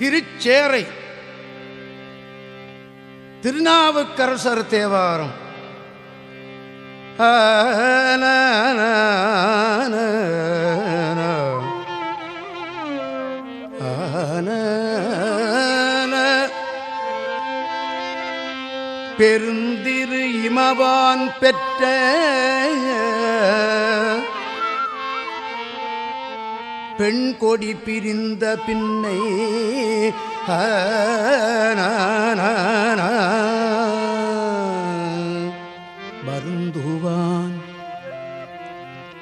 திருச்சேரை. திருநாவுக்கரசர் தேவாரம். பெருந்திரு இமவான் பெற்ற பெண் கொடி பிரிந்த பின்னை வருந்துவான்.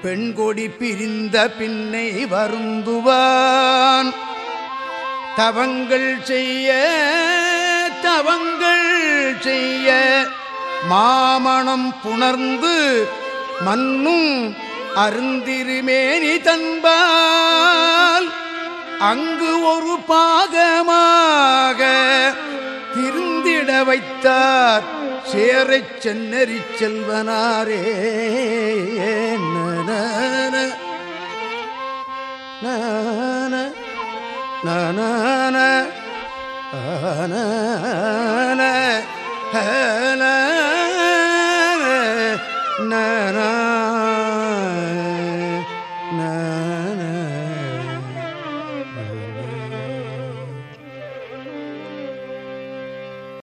பெண் கொடி பிரிந்த பின்னை வருந்துவான். தவங்கள் செய்ய தவங்கள் செய்ய மாமணம் புணர்ந்து மண்ணும் அருந்திருமேனி தன்பா. அங்கு ஒரு பாகமாக திருந்திட வைத்தார் சேரை சென்னறி செல்வனாரே நான நான